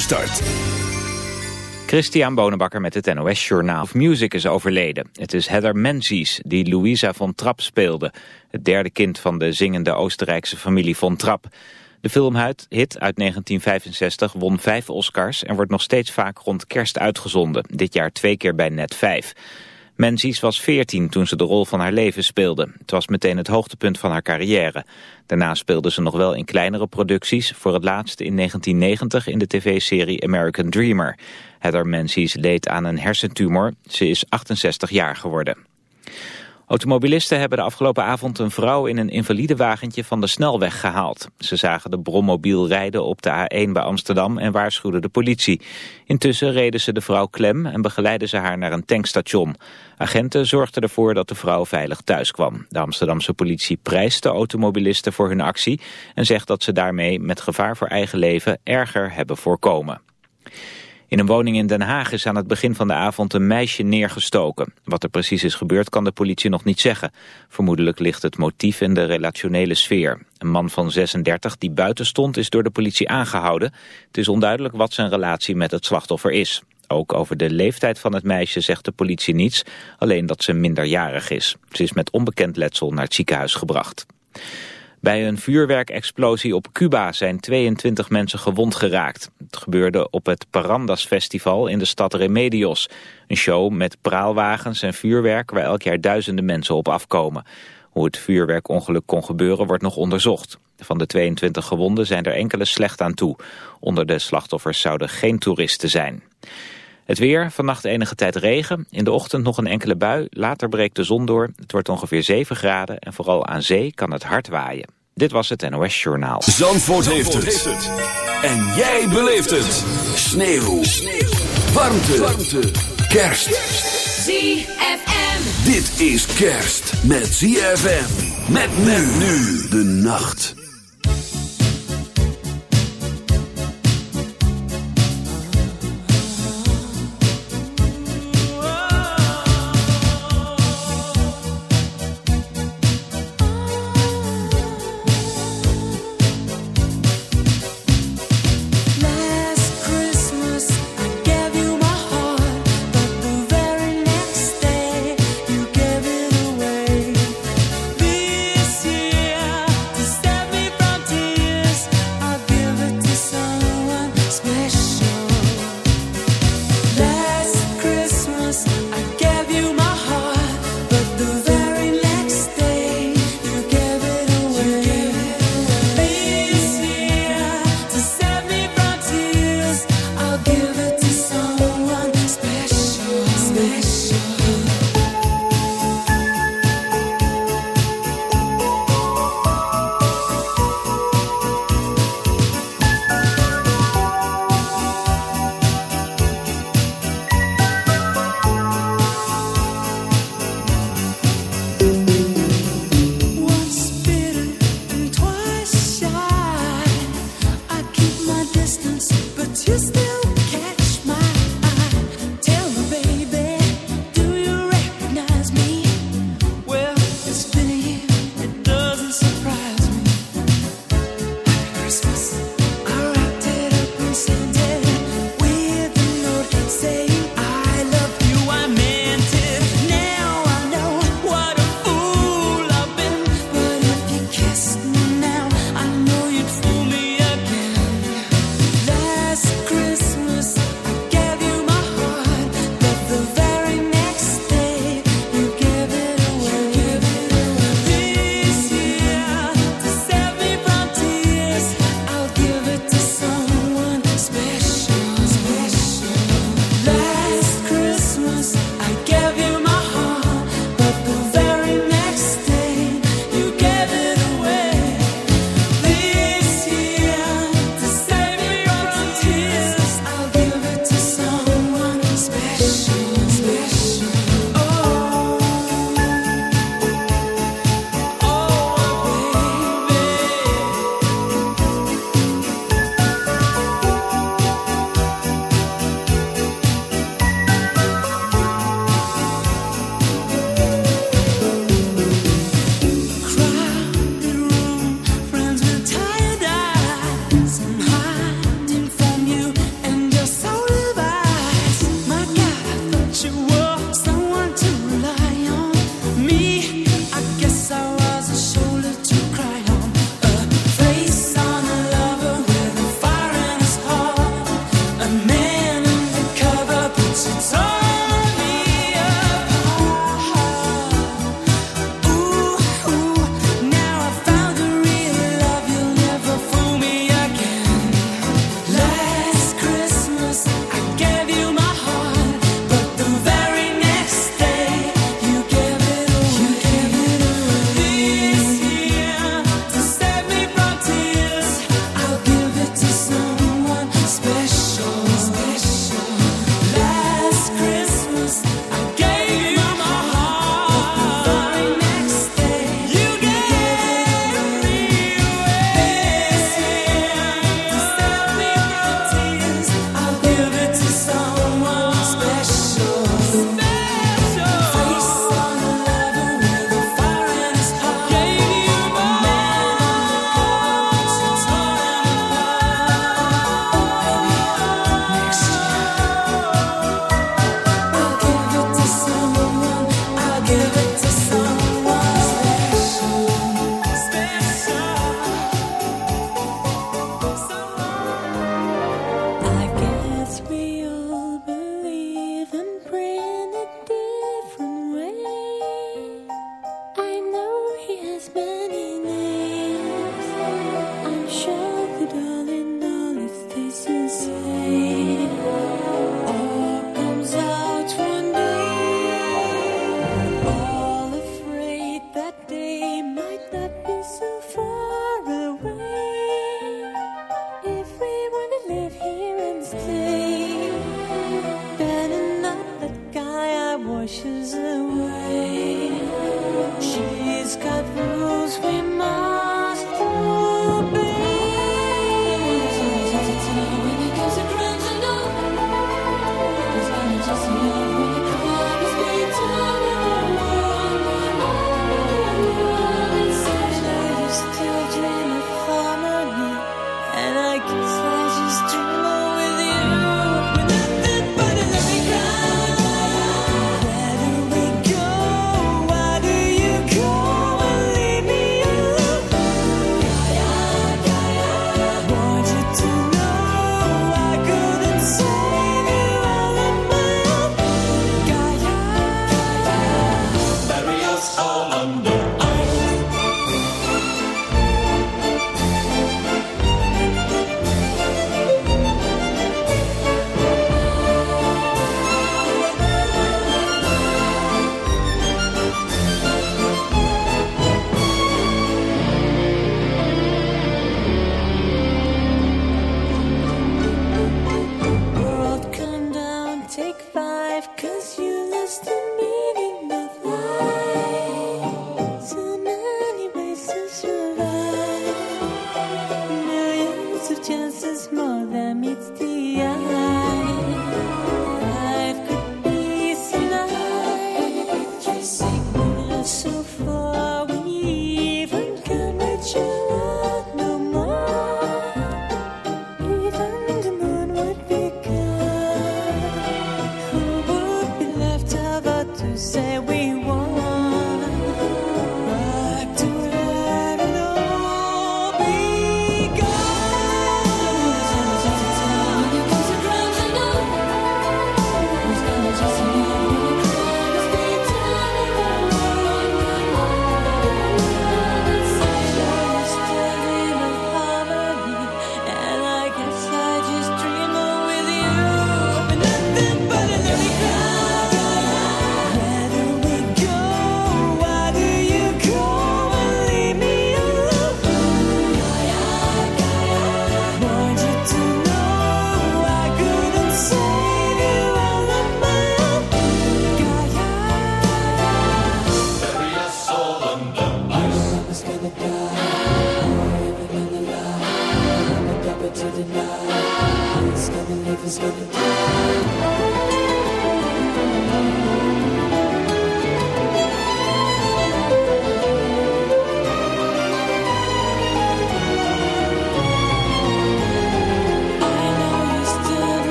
start. Christian Bonenbakker met het NOS Journaal. Of Music is overleden. Het is Heather Menzies die Louisa von Trapp speelde. Het derde kind van de zingende Oostenrijkse familie von Trapp. De filmhit uit 1965 won vijf Oscars en wordt nog steeds vaak rond kerst uitgezonden. Dit jaar twee keer bij Net 5. Menzies was 14 toen ze de rol van haar leven speelde. Het was meteen het hoogtepunt van haar carrière. Daarna speelde ze nog wel in kleinere producties, voor het laatst in 1990 in de tv-serie American Dreamer. Heather Menzies leed aan een hersentumor. Ze is 68 jaar geworden. Automobilisten hebben de afgelopen avond een vrouw in een invalide wagentje van de snelweg gehaald. Ze zagen de brommobiel rijden op de A1 bij Amsterdam en waarschuwden de politie. Intussen reden ze de vrouw klem en begeleidden ze haar naar een tankstation. Agenten zorgden ervoor dat de vrouw veilig thuis kwam. De Amsterdamse politie prijst de automobilisten voor hun actie en zegt dat ze daarmee met gevaar voor eigen leven erger hebben voorkomen. In een woning in Den Haag is aan het begin van de avond een meisje neergestoken. Wat er precies is gebeurd kan de politie nog niet zeggen. Vermoedelijk ligt het motief in de relationele sfeer. Een man van 36 die buiten stond is door de politie aangehouden. Het is onduidelijk wat zijn relatie met het slachtoffer is. Ook over de leeftijd van het meisje zegt de politie niets, alleen dat ze minderjarig is. Ze is met onbekend letsel naar het ziekenhuis gebracht. Bij een vuurwerkexplosie op Cuba zijn 22 mensen gewond geraakt. Het gebeurde op het Parandas Festival in de stad Remedios. Een show met praalwagens en vuurwerk waar elk jaar duizenden mensen op afkomen. Hoe het vuurwerkongeluk kon gebeuren wordt nog onderzocht. Van de 22 gewonden zijn er enkele slecht aan toe. Onder de slachtoffers zouden geen toeristen zijn. Het weer, vannacht enige tijd regen. In de ochtend nog een enkele bui. Later breekt de zon door. Het wordt ongeveer 7 graden en vooral aan zee kan het hard waaien. Dit was het NOS Journaal. Zandvoort, heeft, het. En jij beleeft het. Sneeuw. Sneeuw. Warmte. Warmte. Kerst. ZFM. Dit is kerst met ZFM. Met men nu de nacht.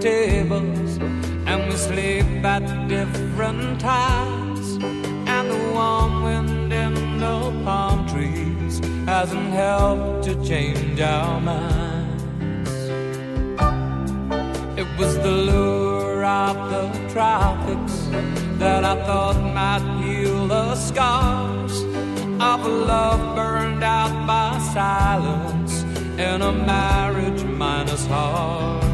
tables and we sleep at different times. And the warm wind in the palm trees hasn't helped to change our minds. It was the lure of the tropics that I thought might heal the scars of a love burned out by silence in a marriage minus heart.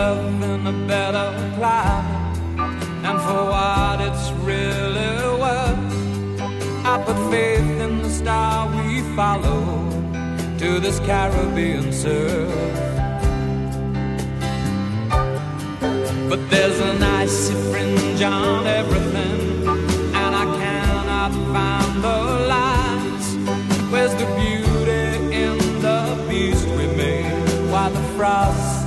love in a better climate, and for what it's really worth, I put faith in the star we follow to this Caribbean surf. But there's an icy fringe on everything, and I cannot find the lines. Where's the beauty in the beast we made? Why the frost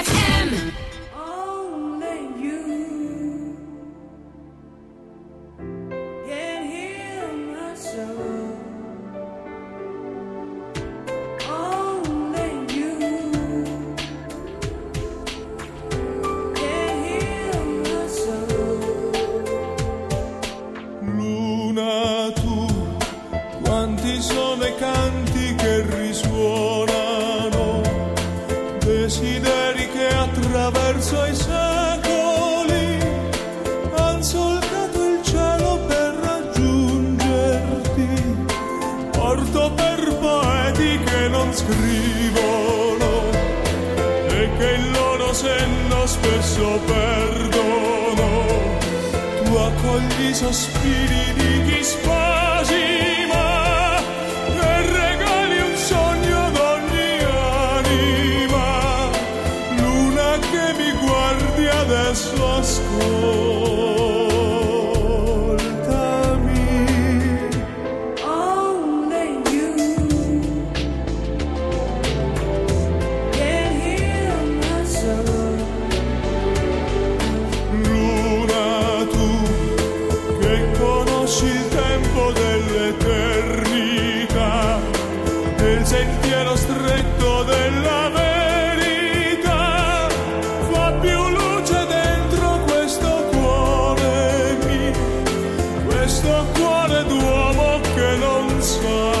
sun.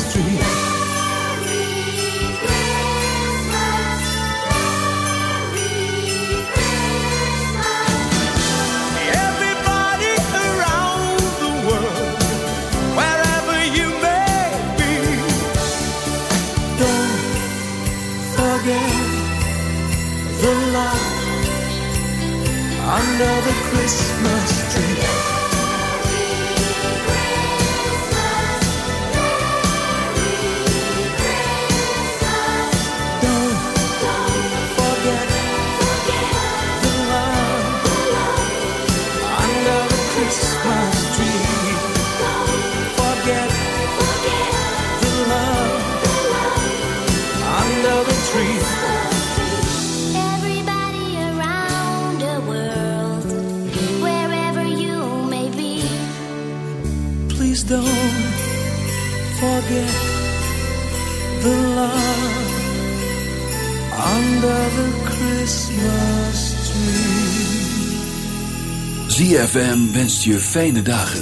don't forget the love under the Christmas tree. ZFM wenst je fijne dagen.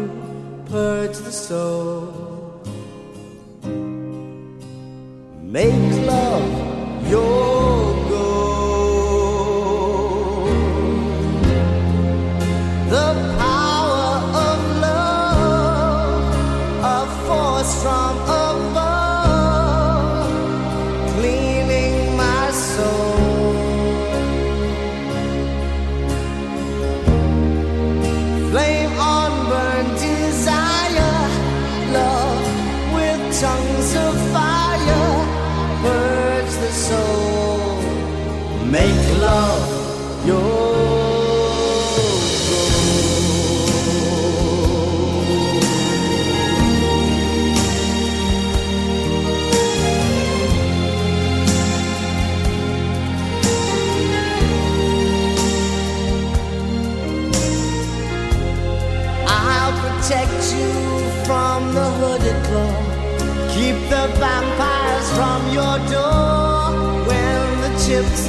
purge the soul. Make love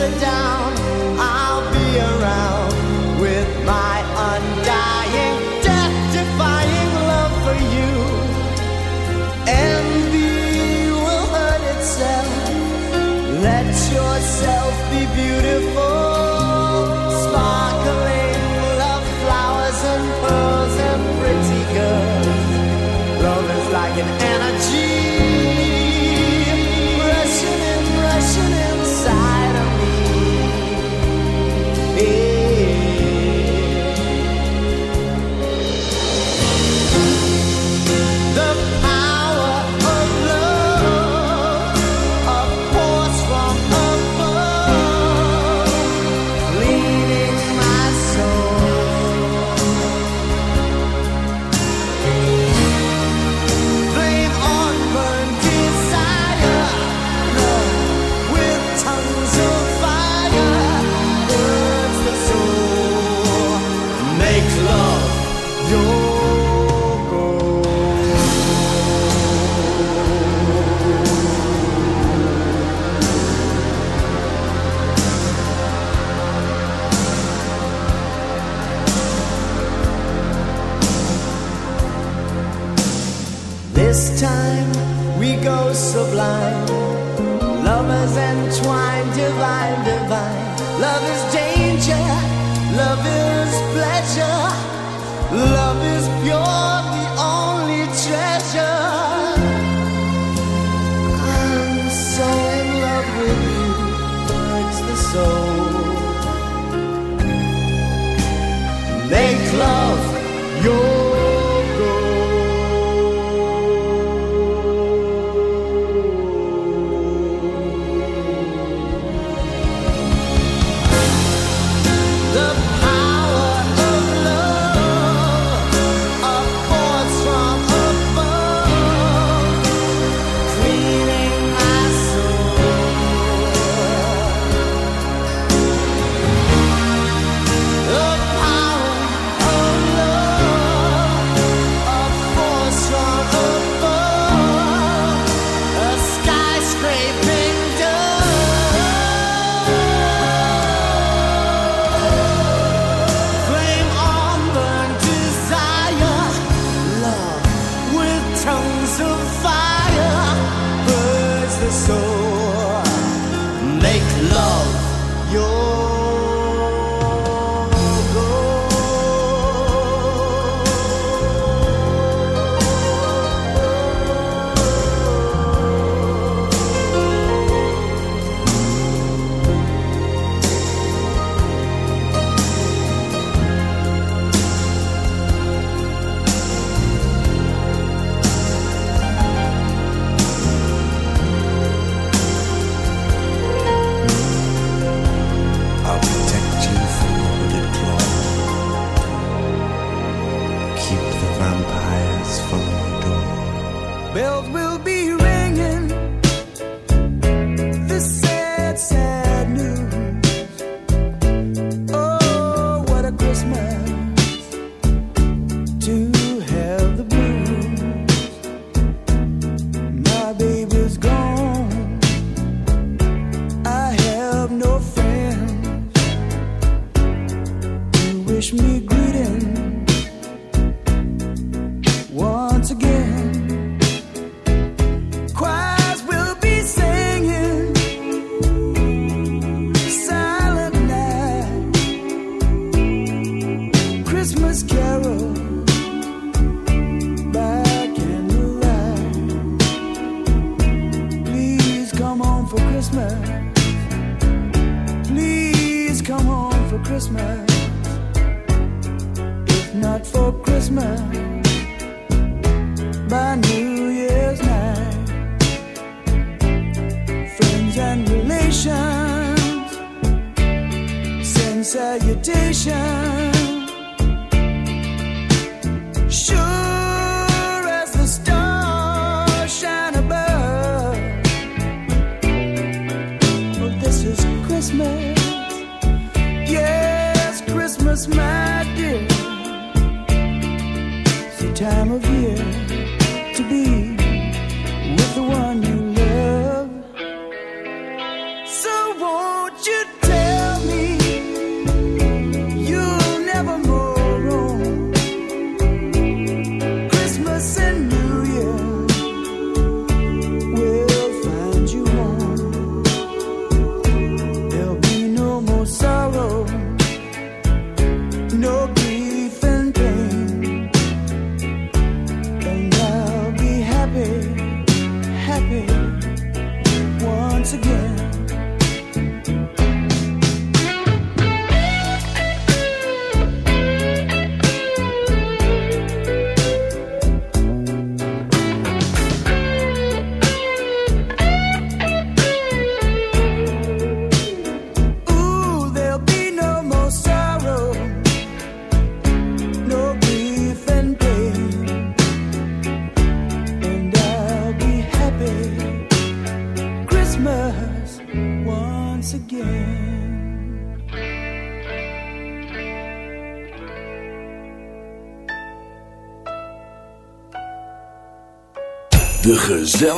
sit down.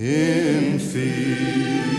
In fields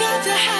got to have